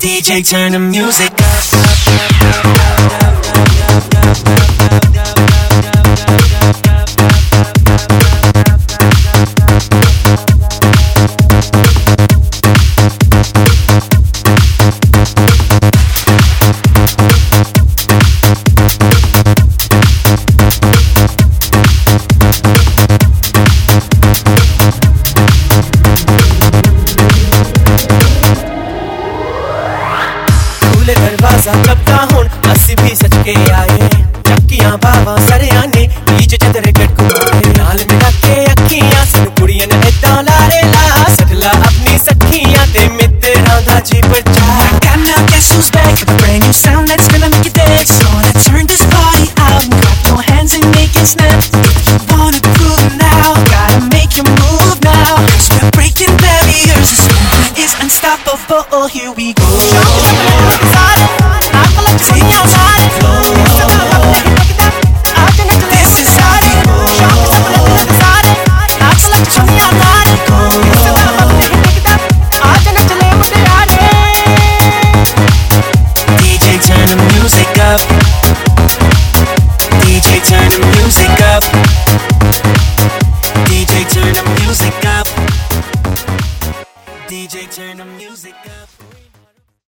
DJ, turn the music up. ਦਰਵਾਜ਼ਾ ਕੱਬਦਾ ਹੁਣ ਅਸੀਂ ਵੀ ਸੱਚ ਕੇ ਆਏ ਚੱਕੀਆਂ ਬਾਵਾ ਸਰਿਆਂ ਨੇ ਬੀਜ ਚੰਦਰੇ ਗੱਡ ਕੁਮਾਰੇ ਨਾਲ ਮਿਲਾ ਕੇ ਅੱਖੀਆਂ ਸਾਨੂੰ ਕੁੜੀਆਂ ਨੇ ਏਦਾਂ ਲਾਰੇ ਲਾ ਸਟਲਾ ਆਪਣੀ ਸੱਖੀਆਂ ਤੇ ਮਿੱਤਰਾਂ ਦਾ ਜੀ ਪਰਚਾ Got now, guess who's back with a brand new sound that's gonna make you dance. So let's turn this party out and clap your hands and make it snap. If you wanna groove now, gotta make you move now. Cause we're breaking barriers, this movement is unstoppable. Here we turn the music up. DJ, turn the music up. DJ, turn the music up.